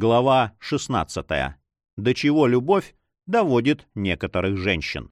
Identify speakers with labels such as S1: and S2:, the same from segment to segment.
S1: Глава 16. До чего любовь доводит некоторых женщин.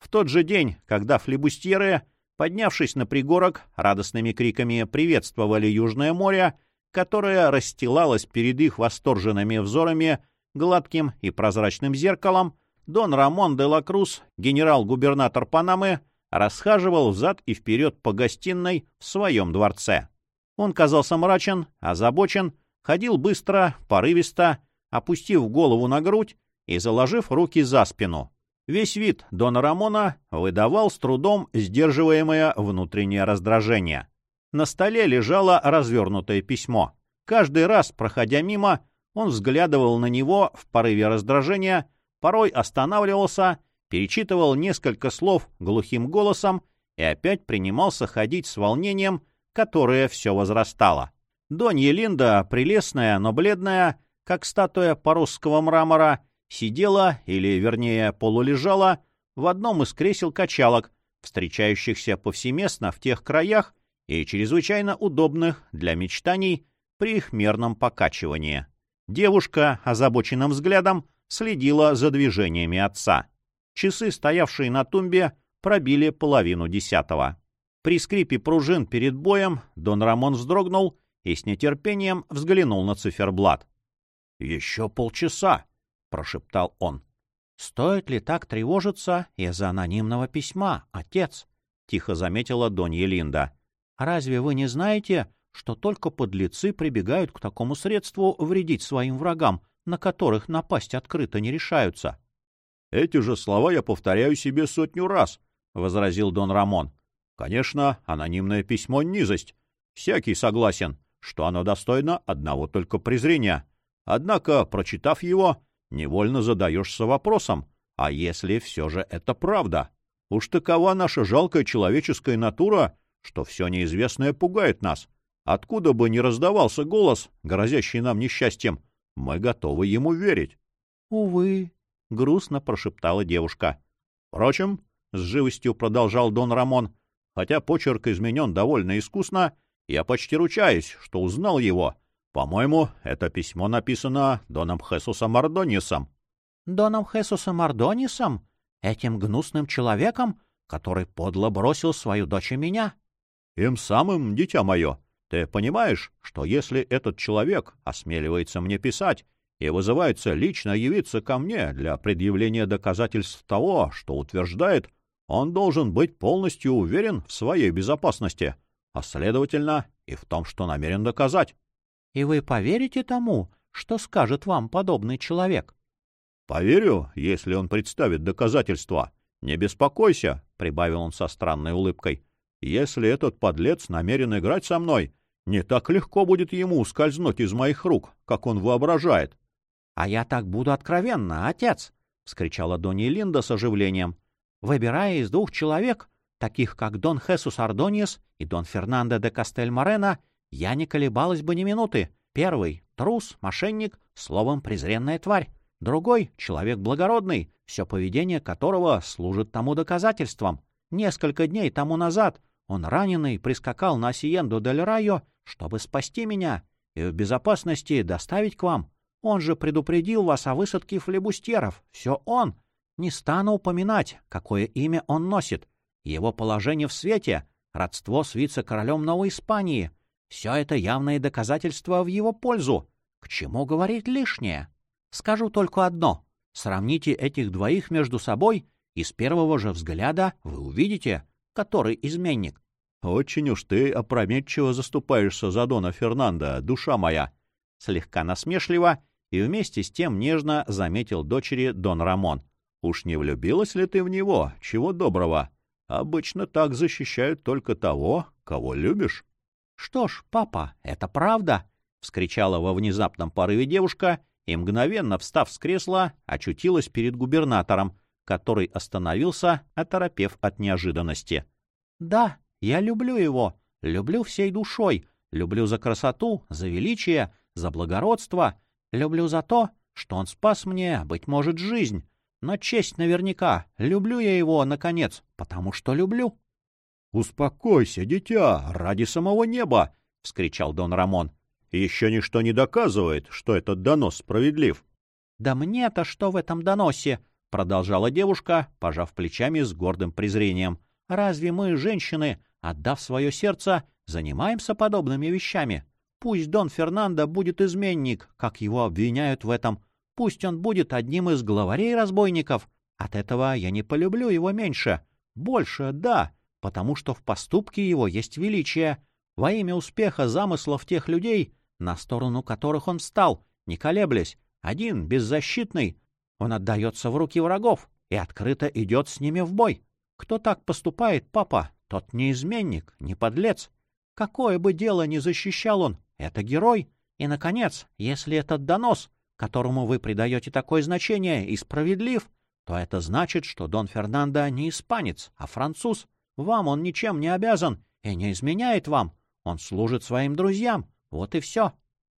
S1: В тот же день, когда флебустьеры, поднявшись на пригорок, радостными криками приветствовали Южное море, которое расстилалось перед их восторженными взорами гладким и прозрачным зеркалом, Дон Рамон де Лакрус, генерал-губернатор Панамы, расхаживал взад и вперед по гостиной в своем дворце. Он казался мрачен, озабочен, ходил быстро, порывисто, опустив голову на грудь и заложив руки за спину. Весь вид Дона Рамона выдавал с трудом сдерживаемое внутреннее раздражение. На столе лежало развернутое письмо. Каждый раз, проходя мимо, он взглядывал на него в порыве раздражения, порой останавливался, перечитывал несколько слов глухим голосом и опять принимался ходить с волнением, которое все возрастало. Донья Линда, прелестная, но бледная, как статуя порусского мрамора, сидела, или, вернее, полулежала, в одном из кресел-качалок, встречающихся повсеместно в тех краях и чрезвычайно удобных для мечтаний при их мерном покачивании. Девушка, озабоченным взглядом, следила за движениями отца. Часы, стоявшие на тумбе, пробили половину десятого. При скрипе пружин перед боем Дон Рамон вздрогнул и с нетерпением взглянул на циферблат. — Еще полчаса, — прошептал он. — Стоит ли так тревожиться из-за анонимного письма, отец? — тихо заметила Донья Линда. — Разве вы не знаете, что только подлецы прибегают к такому средству вредить своим врагам, на которых напасть открыто не решаются? — Эти же слова я повторяю себе сотню раз, — возразил Дон Рамон. Конечно, анонимное письмо — низость. Всякий согласен, что оно достойно одного только презрения. Однако, прочитав его, невольно задаешься вопросом, а если все же это правда? Уж такова наша жалкая человеческая натура, что все неизвестное пугает нас. Откуда бы ни раздавался голос, грозящий нам несчастьем, мы готовы ему верить. — Увы, — грустно прошептала девушка. — Впрочем, — с живостью продолжал Дон Рамон, Хотя почерк изменен довольно искусно, я почти ручаюсь, что узнал его. По-моему, это письмо написано Доном Хесусом Ардонисом. — Доном Хесусом Ардонисом? Этим гнусным человеком, который подло бросил свою дочь и меня? — Им самым, дитя мое. Ты понимаешь, что если этот человек осмеливается мне писать и вызывается лично явиться ко мне для предъявления доказательств того, что утверждает, он должен быть полностью уверен в своей безопасности, а, следовательно, и в том, что намерен доказать. — И вы поверите тому, что скажет вам подобный человек? — Поверю, если он представит доказательства. Не беспокойся, — прибавил он со странной улыбкой. — Если этот подлец намерен играть со мной, не так легко будет ему ускользнуть из моих рук, как он воображает. — А я так буду откровенна, отец! — вскричала Донни Линда с оживлением. Выбирая из двух человек, таких как Дон Хесус Ардониес и Дон Фернандо де Кастель-Морено, я не колебалась бы ни минуты. Первый — трус, мошенник, словом, презренная тварь. Другой — человек благородный, все поведение которого служит тому доказательством. Несколько дней тому назад он раненый прискакал на Сиенду дель Райо, чтобы спасти меня и в безопасности доставить к вам. Он же предупредил вас о высадке флебустьеров. Все он. Не стану упоминать, какое имя он носит, его положение в свете, родство с вице-королем Новой Испании. Все это явное доказательство в его пользу. К чему говорить лишнее? Скажу только одно. Сравните этих двоих между собой, и с первого же взгляда вы увидите, который изменник. — Очень уж ты опрометчиво заступаешься за Дона Фернандо, душа моя! Слегка насмешливо и вместе с тем нежно заметил дочери Дон Рамон. — Уж не влюбилась ли ты в него? Чего доброго? Обычно так защищают только того, кого любишь. — Что ж, папа, это правда! — вскричала во внезапном порыве девушка и, мгновенно встав с кресла, очутилась перед губернатором, который остановился, оторопев от неожиданности. — Да, я люблю его, люблю всей душой, люблю за красоту, за величие, за благородство, люблю за то, что он спас мне, быть может, жизнь, но честь наверняка. Люблю я его, наконец, потому что люблю. — Успокойся, дитя, ради самого неба! — вскричал Дон Рамон. — еще ничто не доказывает, что этот донос справедлив.
S2: — Да мне-то что в этом доносе? — продолжала девушка, пожав плечами с гордым презрением. — Разве мы, женщины, отдав свое сердце, занимаемся подобными вещами? Пусть Дон Фернандо будет изменник, как его обвиняют в этом. Пусть он будет одним из главарей разбойников. От этого я не полюблю его меньше. Больше, да, потому что в поступке его есть величие. Во имя успеха замыслов тех людей, на сторону которых он встал, не колеблясь, один, беззащитный, он отдается в руки врагов и открыто идет с ними в бой. Кто так поступает, папа, тот не изменник, не подлец. Какое бы дело ни защищал он, это герой. И, наконец, если этот донос, которому вы придаете такое значение, и справедлив, то это значит, что Дон Фернандо не испанец, а француз. Вам он ничем не обязан и не изменяет вам. Он служит своим друзьям. Вот и все.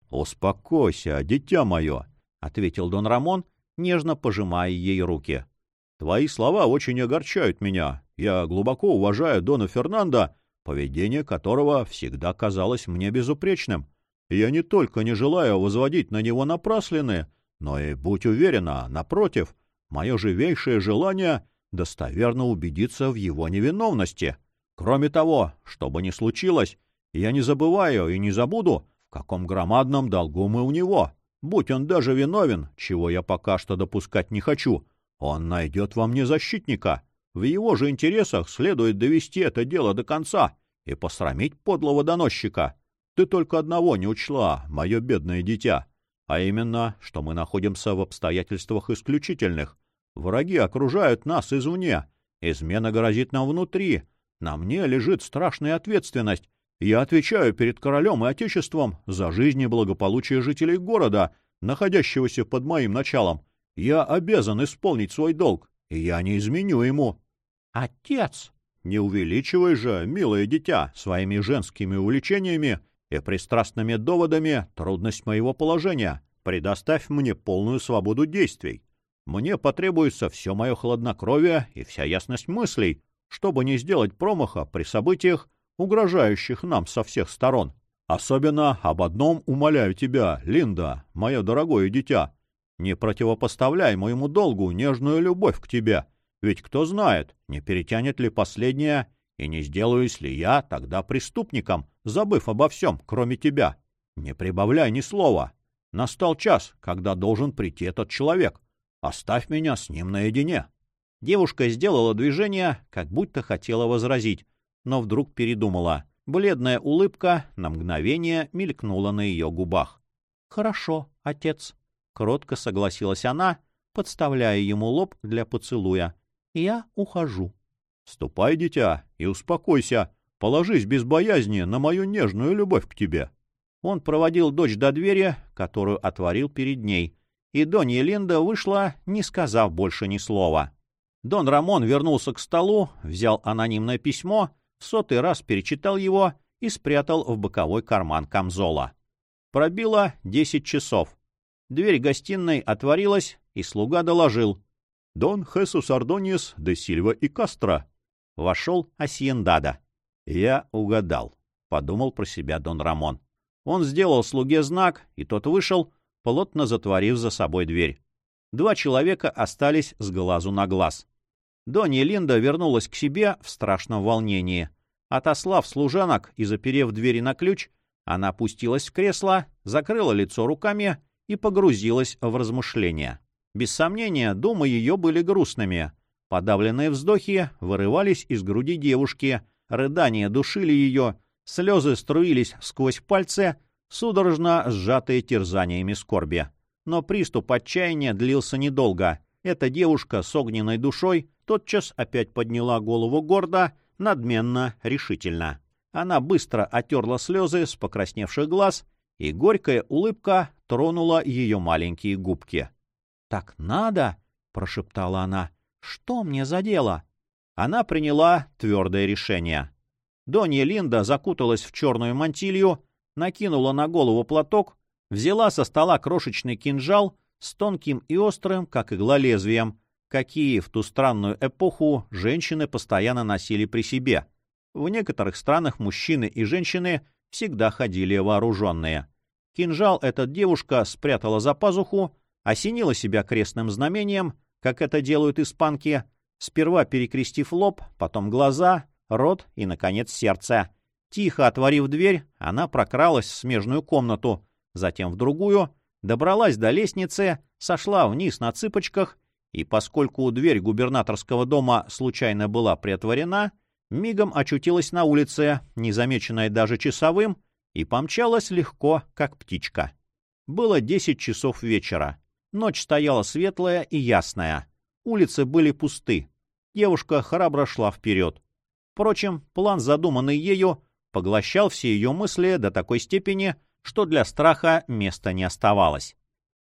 S1: — Успокойся, дитя мое, — ответил Дон Рамон, нежно пожимая ей руки. — Твои слова очень огорчают меня. Я глубоко уважаю Дона Фернандо, поведение которого всегда казалось мне безупречным. Я не только не желаю возводить на него напраслины, но и, будь уверена, напротив, мое живейшее желание — достоверно убедиться в его невиновности. Кроме того, что бы ни случилось, я не забываю и не забуду, в каком громадном долгу мы у него. Будь он даже виновен, чего я пока что допускать не хочу, он найдет во мне защитника. В его же интересах следует довести это дело до конца и посрамить подлого доносчика. Ты только одного не учла, мое бедное дитя, а именно, что мы находимся в обстоятельствах исключительных. Враги окружают нас извне, измена грозит нам внутри. На мне лежит страшная ответственность. Я отвечаю перед королем и отечеством за жизнь и благополучие жителей города, находящегося под моим началом. Я обязан исполнить свой долг, и я не изменю ему.
S2: — Отец!
S1: Не увеличивай же, милое дитя, своими женскими увлечениями и пристрастными доводами трудность моего положения. Предоставь мне полную свободу действий. Мне потребуется все мое хладнокровие и вся ясность мыслей, чтобы не сделать промаха при событиях, угрожающих нам со всех сторон. Особенно об одном умоляю тебя, Линда, мое дорогое дитя. Не противопоставляй моему долгу нежную любовь к тебе, ведь кто знает, не перетянет ли последняя и не сделаюсь ли я тогда преступником, забыв обо всем, кроме тебя? Не прибавляй ни слова. Настал час, когда должен прийти этот человек. Оставь меня с ним наедине.
S2: Девушка сделала движение, как будто хотела возразить, но вдруг передумала. Бледная улыбка на мгновение мелькнула на ее губах. — Хорошо, отец, — кротко согласилась она, подставляя ему лоб для поцелуя. — Я ухожу.
S1: Ступай, дитя, и успокойся. Положись без боязни на мою нежную любовь к тебе.
S2: Он проводил дочь до двери, которую отворил перед ней, и Донья Линда вышла, не сказав больше ни слова. Дон Рамон вернулся к столу, взял анонимное письмо, в сотый раз перечитал его и спрятал в боковой карман камзола. Пробило десять часов. Дверь гостиной отворилась, и слуга доложил.
S1: — Дон Хесус Ардонис де Сильва и Кастро.
S2: Вошел Асьендада.
S1: «Я угадал», — подумал про себя Дон Рамон.
S2: Он сделал слуге знак, и тот вышел, плотно затворив за собой дверь. Два человека остались с глазу на глаз. Донья Линда вернулась к себе в страшном волнении. Отослав служанок и заперев двери на ключ, она опустилась в кресло, закрыла лицо руками и погрузилась в размышления. Без сомнения, думы ее были грустными — Подавленные вздохи вырывались из груди девушки, рыдания душили ее, слезы струились сквозь пальцы, судорожно сжатые терзаниями скорби. Но приступ отчаяния длился недолго. Эта девушка с огненной душой тотчас опять подняла голову гордо, надменно, решительно. Она быстро отерла слезы с покрасневших глаз, и горькая улыбка тронула ее маленькие губки. — Так надо! — прошептала она. Что мне за дело? Она приняла твердое решение. Донья Линда закуталась в черную мантилью, накинула на голову платок, взяла со стола крошечный кинжал с тонким и острым, как игла лезвием, какие в ту странную эпоху женщины постоянно носили при себе. В некоторых странах мужчины и женщины всегда ходили вооруженные. Кинжал этот девушка спрятала за пазуху, осенила себя крестным знамением, как это делают испанки, сперва перекрестив лоб, потом глаза, рот и, наконец, сердце. Тихо отворив дверь, она прокралась в смежную комнату, затем в другую, добралась до лестницы, сошла вниз на цыпочках, и поскольку дверь губернаторского дома случайно была приотворена, мигом очутилась на улице, незамеченная даже часовым, и помчалась легко, как птичка. Было десять часов вечера. Ночь стояла светлая и ясная. Улицы были пусты. Девушка храбро шла вперед. Впрочем, план, задуманный ею, поглощал все ее мысли до такой степени, что для страха места не оставалось.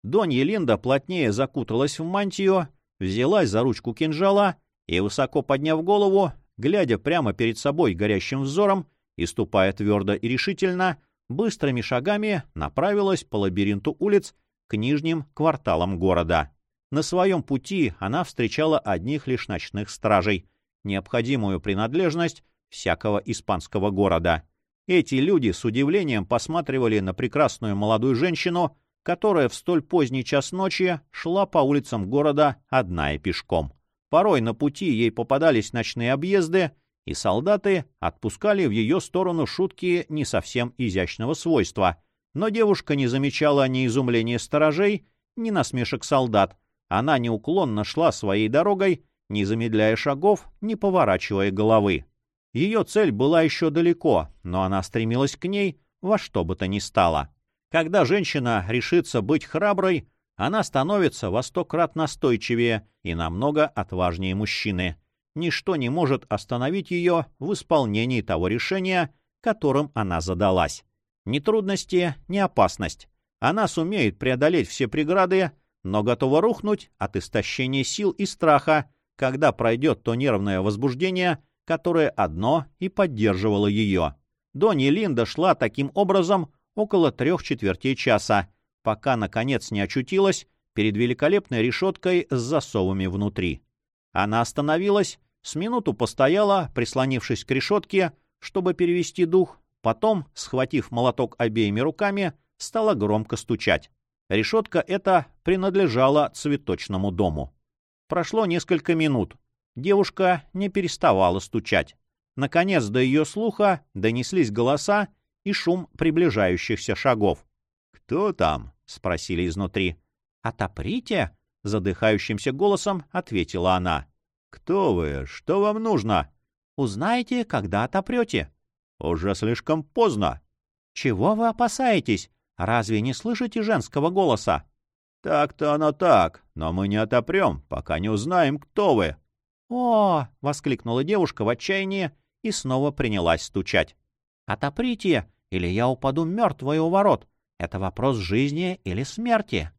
S2: Донья Линда плотнее закуталась в мантию, взялась за ручку кинжала и, высоко подняв голову, глядя прямо перед собой горящим взором, и, ступая твердо и решительно, быстрыми шагами направилась по лабиринту улиц к нижним кварталам города. На своем пути она встречала одних лишь ночных стражей, необходимую принадлежность всякого испанского города. Эти люди с удивлением посматривали на прекрасную молодую женщину, которая в столь поздний час ночи шла по улицам города одна и пешком. Порой на пути ей попадались ночные объезды, и солдаты отпускали в ее сторону шутки не совсем изящного свойства. Но девушка не замечала ни изумления сторожей, ни насмешек солдат. Она неуклонно шла своей дорогой, не замедляя шагов, не поворачивая головы. Ее цель была еще далеко, но она стремилась к ней во что бы то ни стало. Когда женщина решится быть храброй, она становится во сто крат настойчивее и намного отважнее мужчины ничто не может остановить ее в исполнении того решения, которым она задалась. Ни трудности, ни опасность. Она сумеет преодолеть все преграды, но готова рухнуть от истощения сил и страха, когда пройдет то нервное возбуждение, которое одно и поддерживало ее. Донни Линда шла таким образом около трех четвертей часа, пока, наконец, не очутилась перед великолепной решеткой с засовами внутри. Она остановилась, с минуту постояла, прислонившись к решетке, чтобы перевести дух, потом, схватив молоток обеими руками, стала громко стучать. Решетка эта принадлежала цветочному дому. Прошло несколько минут. Девушка не переставала стучать. Наконец до ее слуха донеслись голоса и шум приближающихся шагов. «Кто там?» — спросили изнутри. «Отоприте!» — задыхающимся голосом ответила она. «Кто вы? Что вам нужно?» «Узнаете, когда отопрете». «Уже слишком поздно». «Чего вы опасаетесь? Разве не слышите женского голоса?» «Так-то оно так, но мы не отопрем, пока не узнаем, кто вы». «О!» — воскликнула девушка в отчаянии и снова принялась стучать. «Отоприте, или я упаду мертвой у ворот. Это вопрос жизни или смерти».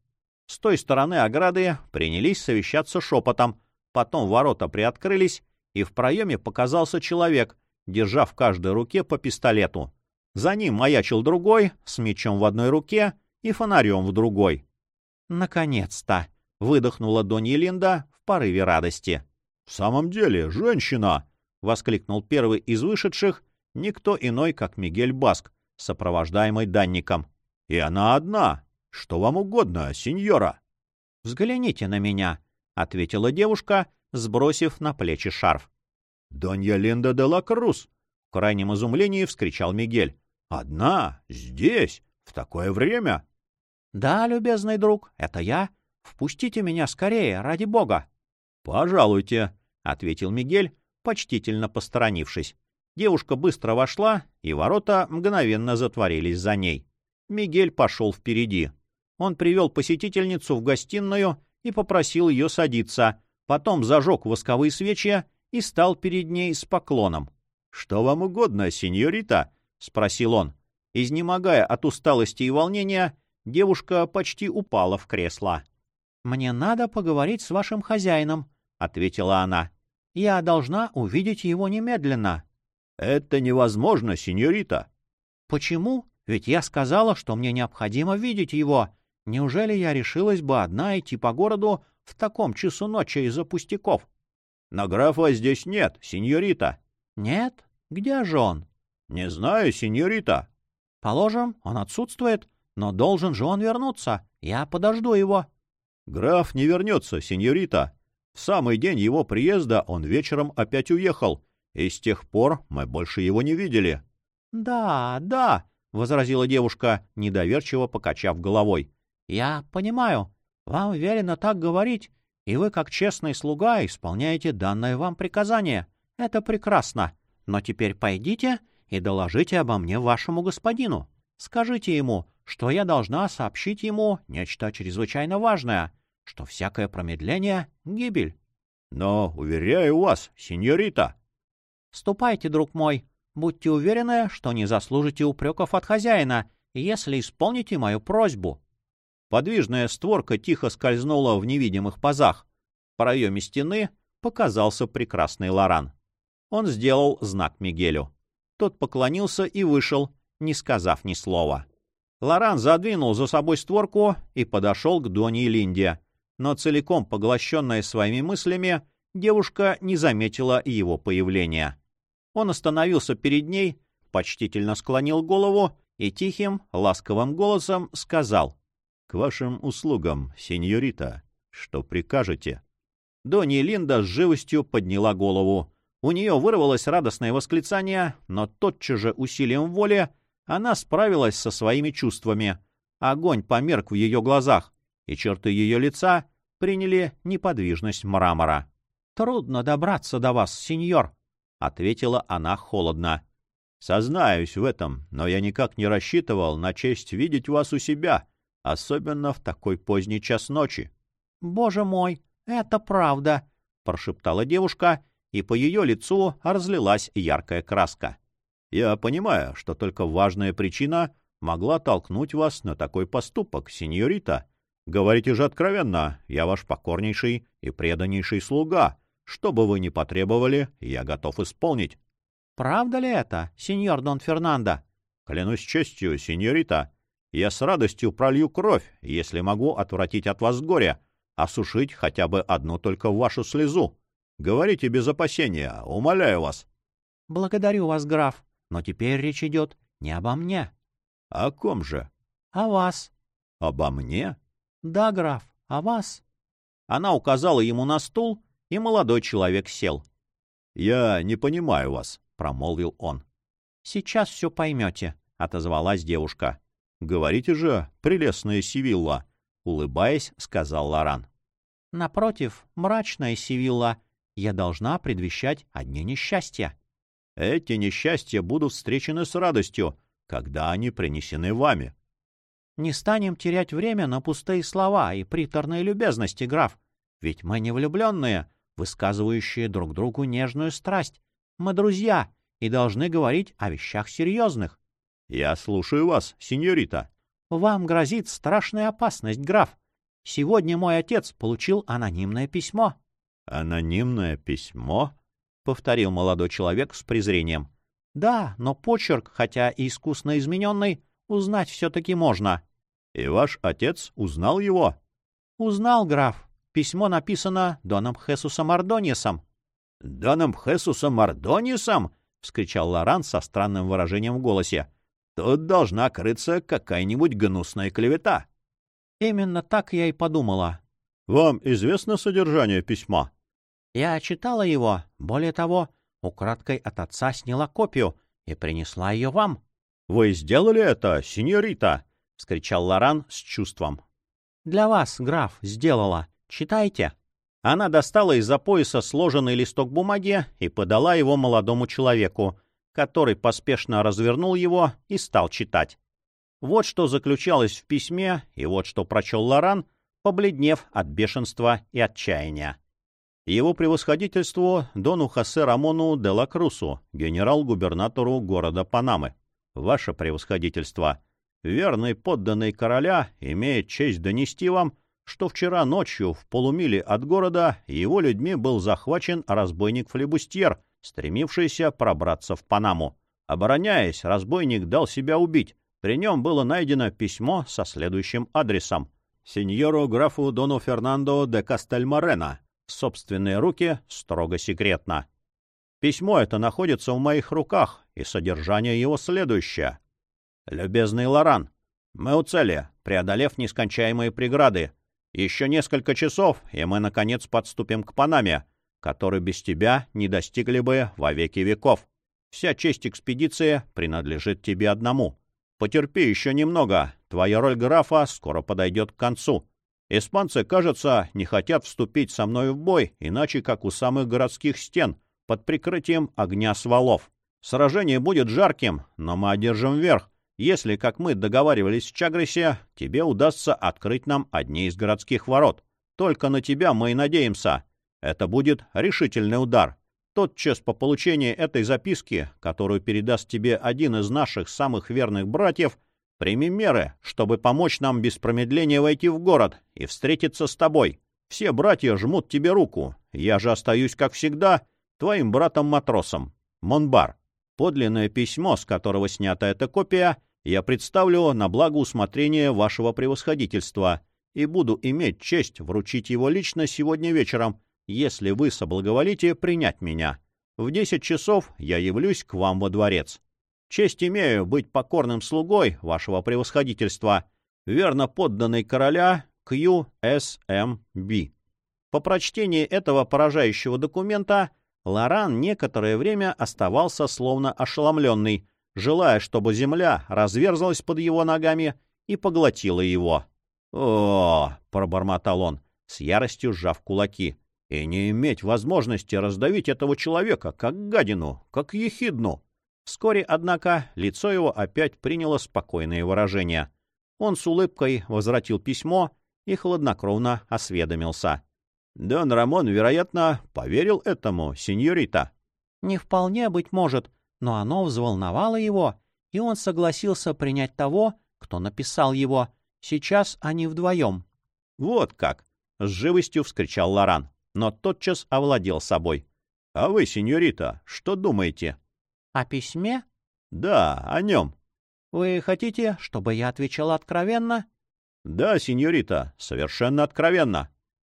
S2: С той стороны ограды принялись совещаться шепотом, Потом ворота приоткрылись, и в проеме показался человек, держа в каждой руке по пистолету. За ним маячил другой, с мечом в одной руке и фонарем в другой. «Наконец-то!» — выдохнула Донья Линда в порыве радости. «В самом деле, женщина!» — воскликнул первый из вышедших, никто иной, как Мигель Баск, сопровождаемый данником. «И она одна! Что вам угодно, сеньора?» «Взгляните на меня!» — ответила девушка, сбросив на плечи шарф. — Донья Линда де ла Крус! — в крайнем изумлении вскричал Мигель. — Одна? Здесь? В такое время? — Да, любезный друг, это я. Впустите меня скорее, ради бога. — Пожалуйте, — ответил Мигель, почтительно посторонившись. Девушка быстро вошла, и ворота мгновенно затворились за ней. Мигель пошел впереди. Он привел посетительницу в гостиную и попросил ее садиться, потом зажег восковые свечи и стал перед ней с поклоном. — Что вам угодно, сеньорита? — спросил он. Изнемогая от усталости и волнения, девушка почти упала в кресло. — Мне надо поговорить с вашим хозяином, — ответила она. — Я должна увидеть его немедленно. — Это невозможно, сеньорита. — Почему? Ведь я сказала, что мне необходимо видеть его. Неужели я решилась бы одна идти по городу в таком часу ночи из-за пустяков? — Но графа здесь нет, сеньорита. — Нет? Где же он? — Не знаю, сеньорита. — Положим, он отсутствует. но должен же он вернуться. Я подожду его.
S1: — Граф не вернется, сеньорита. В самый день его приезда он вечером опять уехал, и с тех пор мы больше его не видели.
S2: — Да, да, — возразила девушка, недоверчиво покачав головой. — Я понимаю. Вам велено так говорить, и вы, как честный слуга, исполняете данное вам приказание. Это прекрасно. Но теперь пойдите и доложите обо мне вашему господину. Скажите ему, что я должна сообщить ему нечто чрезвычайно важное, что всякое промедление — гибель.
S1: Но, уверяю вас, сеньорита...
S2: Ступайте, друг мой. Будьте уверены, что не заслужите упреков от хозяина, если исполните мою просьбу.
S1: Подвижная створка тихо скользнула в невидимых пазах. В проеме стены показался прекрасный Лоран. Он сделал знак Мигелю. Тот поклонился и вышел, не сказав ни слова. Лоран задвинул за собой створку и подошел к Доне и Линде. Но целиком поглощенная своими мыслями, девушка не заметила его появления. Он остановился перед ней, почтительно склонил голову и тихим, ласковым голосом сказал «К вашим услугам, сеньорита, что прикажете?» Донни Линда с живостью подняла голову. У нее вырвалось радостное восклицание, но тотчас же усилием воли она справилась со своими чувствами. Огонь померк в ее глазах, и черты ее лица приняли неподвижность мрамора. — Трудно добраться до вас, сеньор, — ответила она холодно. — Сознаюсь в этом, но я никак не рассчитывал на честь видеть вас у себя, особенно в такой поздний час ночи. — Боже мой, это правда, — прошептала девушка и по ее лицу разлилась яркая краска. «Я понимаю, что только важная причина могла толкнуть вас на такой поступок, сеньорита. Говорите же откровенно, я ваш покорнейший и преданнейший слуга. Что бы вы ни потребовали, я готов исполнить». «Правда ли это, сеньор Дон Фернандо?» «Клянусь честью, сеньорита, я с радостью пролью кровь, если могу отвратить от вас горе, осушить хотя бы одну только вашу слезу. Говорите без опасения, умоляю вас.
S2: — Благодарю вас, граф, но теперь речь идет не обо мне.
S1: — О ком же?
S2: — О вас.
S1: — Обо мне?
S2: — Да, граф, о вас. Она указала ему на стул, и молодой человек сел.
S1: — Я не понимаю вас, — промолвил он.
S2: — Сейчас все поймете, — отозвалась девушка.
S1: — Говорите же, прелестная Сивилла, — улыбаясь, сказал Лоран.
S2: — Напротив, мрачная Сивилла, я должна предвещать одни несчастья.
S1: Эти несчастья будут встречены с радостью, когда они принесены вами.
S2: Не станем терять время на пустые слова и приторные любезности, граф, ведь мы не влюбленные, высказывающие друг другу нежную страсть. Мы друзья и должны говорить о вещах серьезных.
S1: — Я слушаю вас, сеньорита.
S2: — Вам грозит страшная опасность, граф. Сегодня мой отец получил анонимное письмо.
S1: «Анонимное письмо?» — повторил молодой человек с презрением.
S2: «Да, но почерк, хотя и искусно измененный, узнать все-таки можно».
S1: «И ваш отец узнал его?»
S2: «Узнал, граф. Письмо написано Доном Хесусом Ардонисом».
S1: «Доном Хесусом Ардонисом?» — вскричал Лоран со странным выражением в голосе. «Тут должна крыться какая-нибудь гнусная клевета».
S2: «Именно так я и подумала.
S1: Вам известно содержание письма?
S2: Я читала его. Более того, украдкой от отца сняла копию и принесла ее вам.
S1: — Вы сделали это, сеньорита? — вскричал Лоран с чувством.
S2: — Для вас, граф, сделала. Читайте. Она достала из-за пояса сложенный листок бумаги и подала его молодому человеку, который поспешно развернул его и стал читать. Вот что заключалось в письме, и вот что прочел Лоран, побледнев от бешенства и отчаяния.
S1: Его превосходительству Дону Хосе Рамону де ла Крусу, генерал-губернатору города Панамы. Ваше превосходительство, верный подданный короля имеет честь донести вам, что вчера ночью в полумиле от города его людьми был захвачен разбойник-флебустьер, стремившийся пробраться в Панаму. Обороняясь, разбойник дал себя убить. При нем было найдено письмо со следующим адресом — сеньору графу Дону Фернандо де Кастельморена в собственные руки строго секретно. Письмо это находится в моих руках, и содержание его следующее. Любезный Лоран, Мы у цели, преодолев нескончаемые преграды. Еще несколько часов, и мы, наконец, подступим к Панаме, который без тебя не достигли бы во веки веков. Вся честь экспедиции принадлежит тебе одному. Потерпи еще немного, твоя роль графа скоро подойдет к концу. Испанцы, кажется, не хотят вступить со мной в бой, иначе как у самых городских стен, под прикрытием огня свалов. Сражение будет жарким, но мы одержим верх, если, как мы договаривались в Чагресе, тебе удастся открыть нам одни из городских ворот. Только на тебя мы и надеемся. Это будет решительный удар. Тотчас по получении этой записки, которую передаст тебе один из наших самых верных братьев, прими меры, чтобы помочь нам без промедления войти в город и встретиться с тобой. Все братья жмут тебе руку. Я же остаюсь, как всегда, твоим братом-матросом. Монбар. Подлинное письмо, с которого снята эта копия, я представлю на благо усмотрения вашего превосходительства и буду иметь честь вручить его лично сегодня вечером, если вы соблаговолите принять меня. В десять часов я явлюсь к вам во дворец. Честь имею быть покорным слугой вашего превосходительства, верно подданный короля QSMB. По прочтении этого поражающего документа Лоран некоторое время оставался словно ошеломленный, желая, чтобы земля разверзлась под его ногами и поглотила его. «О!» — пробормотал он, с яростью сжав кулаки. «И не иметь возможности раздавить этого человека, как гадину, как ехидну!» Вскоре, однако, лицо его опять приняло спокойное выражение. Он с улыбкой возвратил письмо и хладнокровно осведомился. Дон Рамон, вероятно, поверил этому, сеньорита. — Не вполне, быть может, но оно взволновало его, и он согласился принять того, кто написал его. Сейчас они вдвоем. — Вот как! — с живостью вскричал Лоран, но тотчас овладел собой. — А вы, сеньорита, что думаете? — О письме? — Да, о нем. — Вы хотите, чтобы я отвечал откровенно? — Да, сеньорита, совершенно откровенно.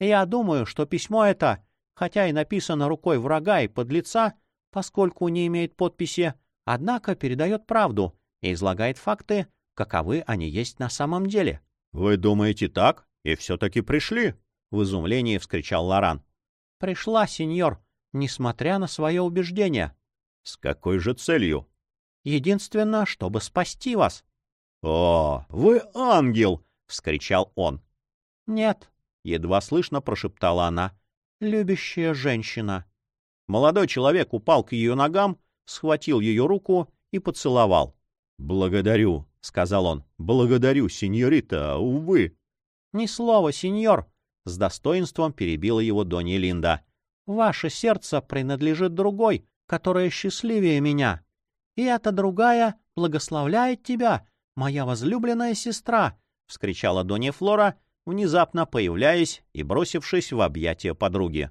S1: Я думаю, что письмо это, хотя и написано рукой врага и подлеца, поскольку не имеет подписи, однако передает правду и излагает факты, каковы они есть на самом деле. — Вы думаете так? И все-таки пришли? — в изумлении вскричал Лоран. — Пришла, сеньор, несмотря на свое убеждение. — С какой же целью? — Единственно, чтобы спасти вас. — О, вы ангел! — вскричал он. — Нет, — едва слышно прошептала она. «Любящая женщина». Молодой человек упал к ее ногам, схватил ее руку и поцеловал. «Благодарю», — сказал он. «Благодарю, сеньорита, увы». «Ни слова, сеньор», — с достоинством перебила его Донья Линда. «Ваше сердце принадлежит другой, которая счастливее меня. И эта другая благословляет тебя, моя возлюбленная сестра», — вскричала Донья Флора, внезапно появляясь и бросившись в объятия подруги.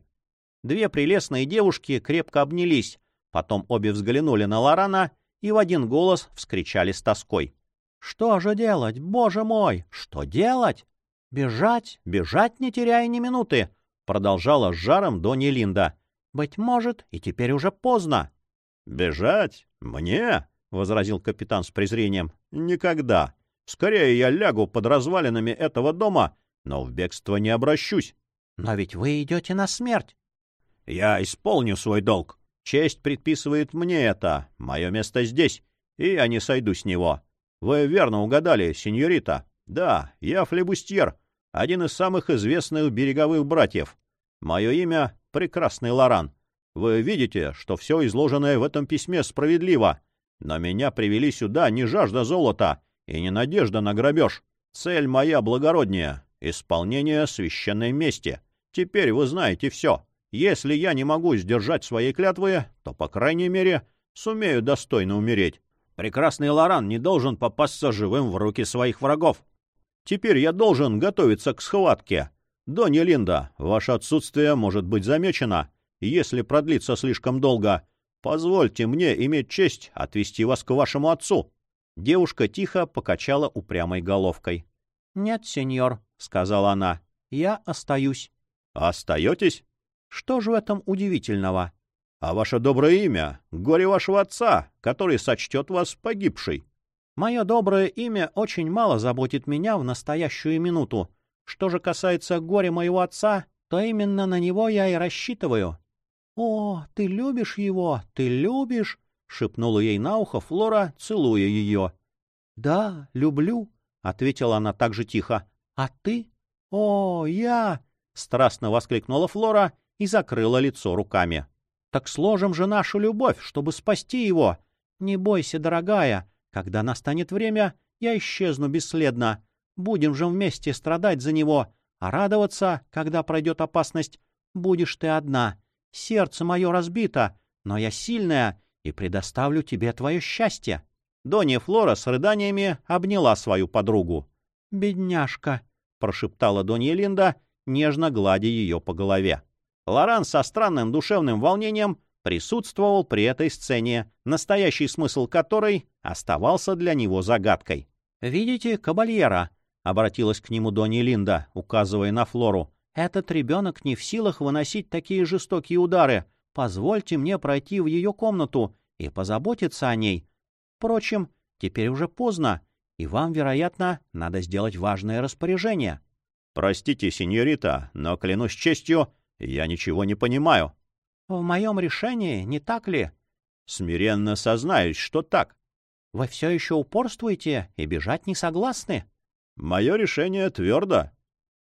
S1: Две прелестные девушки крепко обнялись, потом обе взглянули на Лорана и в один голос вскричали с тоской. «Что же делать, боже мой, что делать? Бежать, бежать, не теряя ни минуты!» продолжала с жаром Донни Линда. «Быть может, и теперь уже поздно». «Бежать? Мне?» — возразил капитан с презрением. «Никогда. Скорее я лягу под развалинами этого дома но в бегство не обращусь. — Но ведь вы идете на смерть. — Я исполню свой долг. Честь предписывает мне это. Мое место здесь, и я не сойду с него. Вы верно угадали, сеньорита. Да, я флебустьер, один из самых известных береговых братьев. Мое имя — Прекрасный Лоран. Вы видите, что все изложенное в этом письме справедливо. Но меня привели сюда не жажда золота и не надежда на грабеж. Цель моя благороднее Исполнение священной мести. Теперь вы знаете все. Если я не могу сдержать своей клятвы, то, по крайней мере, сумею достойно умереть. Прекрасный Лоран не должен попасться живым в руки своих врагов. Теперь я должен готовиться к схватке. Донья Линда, ваше отсутствие может быть замечено. Если продлится слишком долго, позвольте мне иметь честь отвести вас к вашему отцу. Девушка тихо покачала упрямой головкой. — Нет, сеньор, — сказала она. — Я остаюсь. — Остаетесь? Что же в этом удивительного? — А ваше доброе имя, горе вашего отца, который сочтет вас погибшей.
S2: Мое доброе имя очень мало заботит меня в настоящую минуту. Что же касается горя моего отца, то именно на него я и рассчитываю. — О, ты любишь его, ты любишь! — шепнула ей на ухо Флора, целуя ее. — Да, люблю, — ответила она так же тихо. — А ты? — О, я! — страстно воскликнула Флора и закрыла лицо руками. — Так сложим же нашу любовь, чтобы спасти его. Не бойся, дорогая, когда настанет время, я исчезну бесследно. Будем же вместе страдать за него, а радоваться, когда пройдет опасность, будешь ты одна. Сердце мое разбито, но я сильная и предоставлю тебе твое счастье. Донья Флора с рыданиями обняла свою подругу. — Бедняжка, — прошептала Донья Линда, нежно гладя ее по голове. Лоран со странным душевным волнением присутствовал при этой сцене, настоящий смысл которой оставался для него загадкой. «Видите, кабальера?» — обратилась к нему Донни Линда, указывая на Флору. «Этот ребенок не в силах выносить такие жестокие удары. Позвольте мне пройти в ее комнату и позаботиться о ней. Впрочем, теперь уже поздно, и вам, вероятно, надо сделать важное распоряжение».
S1: «Простите, сеньорита, но, клянусь честью, я ничего не понимаю»,
S2: в моем решении, не так ли?
S1: Смиренно сознаюсь, что так.
S2: Вы все еще упорствуете и бежать не согласны?
S1: Мое решение твердо.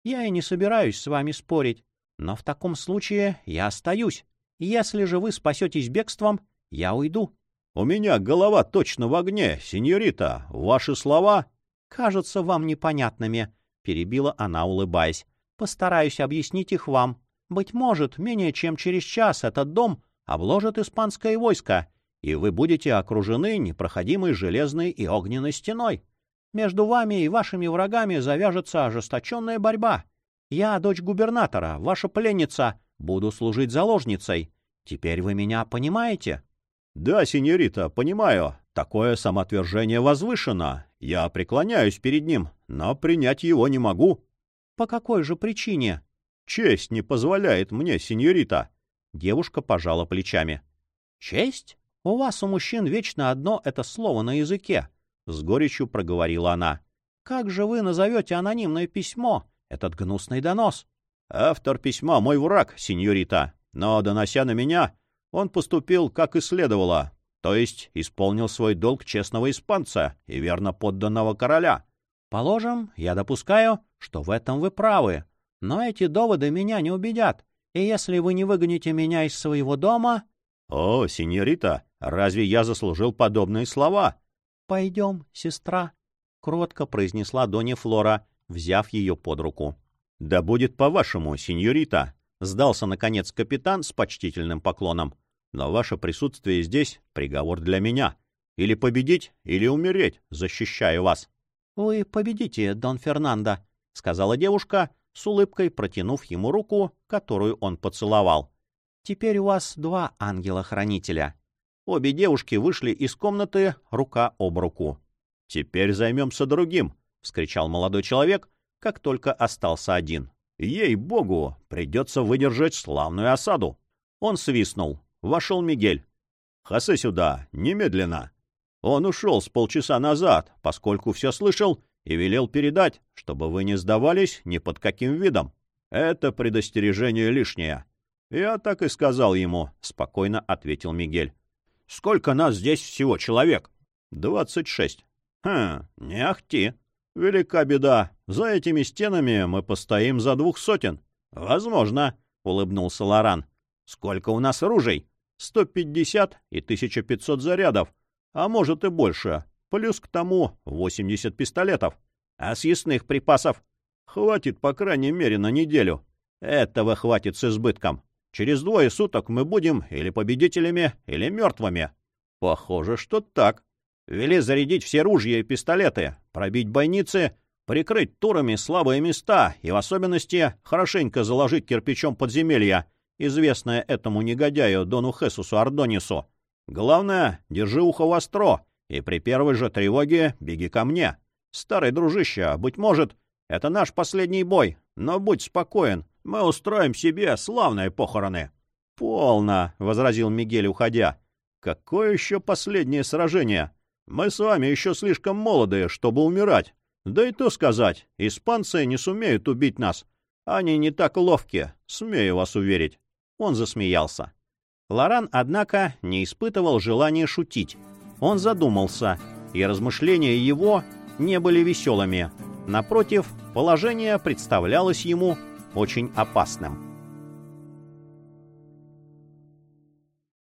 S2: Я и не собираюсь с вами спорить, но в таком случае я остаюсь. Если же вы спасетесь бегством, я уйду.
S1: У меня голова точно в огне, сеньорита. Ваши слова
S2: кажутся вам непонятными, перебила она, улыбаясь. Постараюсь объяснить их вам. Быть может, менее чем через час этот дом обложит испанское войско, и вы будете окружены непроходимой железной и огненной стеной. Между вами и вашими врагами завяжется ожесточенная борьба. Я, дочь губернатора, ваша пленница, буду служить заложницей. Теперь вы меня понимаете?
S1: — Да, сеньорита, понимаю. Такое самоотвержение возвышено. Я преклоняюсь перед ним, но принять его не могу.
S2: — По какой же причине?
S1: Честь не позволяет мне, сеньорита.
S2: Девушка пожала плечами. Честь? У вас, у мужчин, вечно одно это слово на языке. С горечью проговорила она. Как же вы назовете анонимное письмо, этот гнусный донос?
S1: Автор письма — мой враг, сеньорита. Но, донося на меня, он поступил, как и следовало, то есть исполнил свой долг честного испанца и верно подданного короля.
S2: Положим, я допускаю, что в этом вы правы, но эти доводы меня не убедят, и если вы не выгоните меня из своего дома...
S1: — О, сеньорита, разве я заслужил подобные слова?
S2: — Пойдем, сестра, — кротко произнесла Донья Флора, взяв ее под руку.
S1: — Да будет по-вашему, сеньорита, — сдался, наконец, капитан с почтительным поклоном. — Но ваше присутствие здесь — приговор для меня. Или победить, или умереть, защищая вас.
S2: — Вы победите, Дон Фернандо, — сказала девушка, — с улыбкой протянув ему руку, которую он поцеловал. «Теперь у вас два ангела-хранителя». Обе девушки вышли из комнаты рука об руку.
S1: «Теперь займемся другим», — вскричал молодой человек, как только остался один. «Ей-богу, придется выдержать славную осаду». Он свистнул. Вошел Мигель. «Хосе сюда, немедленно». Он ушел с полчаса назад, поскольку все слышал и велел передать, чтобы вы не сдавались ни под каким видом. Это предостережение лишнее. Я так и сказал ему, — спокойно ответил Мигель. — Сколько нас здесь всего человек? — Двадцать шесть. — Хм, не ахти. Велика беда. За этими стенами мы постоим за двух сотен. — Возможно, — улыбнулся Лоран. — Сколько у нас ружей? — Сто пятьдесят и тысяча пятьсот зарядов. А может и больше. Плюс к тому 80 пистолетов. А съестных припасов хватит, по крайней мере, на неделю. Этого хватит с избытком. Через двое суток мы будем или победителями, или мертвыми. Похоже, что так. Вели зарядить все ружья и пистолеты, пробить бойницы, прикрыть турами слабые места и в особенности хорошенько заложить кирпичом подземелья, известное этому негодяю Дону Хесусу Ардонису. Главное, держи ухо востро и при первой же тревоге беги ко мне. Старый дружище, быть может, это наш последний бой, но будь спокоен, мы устроим себе славные похороны». «Полно», — возразил Мигель, уходя. «Какое еще последнее сражение? Мы с вами еще слишком молодые, чтобы умирать. Да и то сказать, испанцы не сумеют убить нас. Они не так ловки, смею вас уверить».
S2: Он засмеялся. Лоран, однако, не испытывал желания шутить. Он задумался, и размышления его не были веселыми. Напротив, положение представлялось ему очень опасным.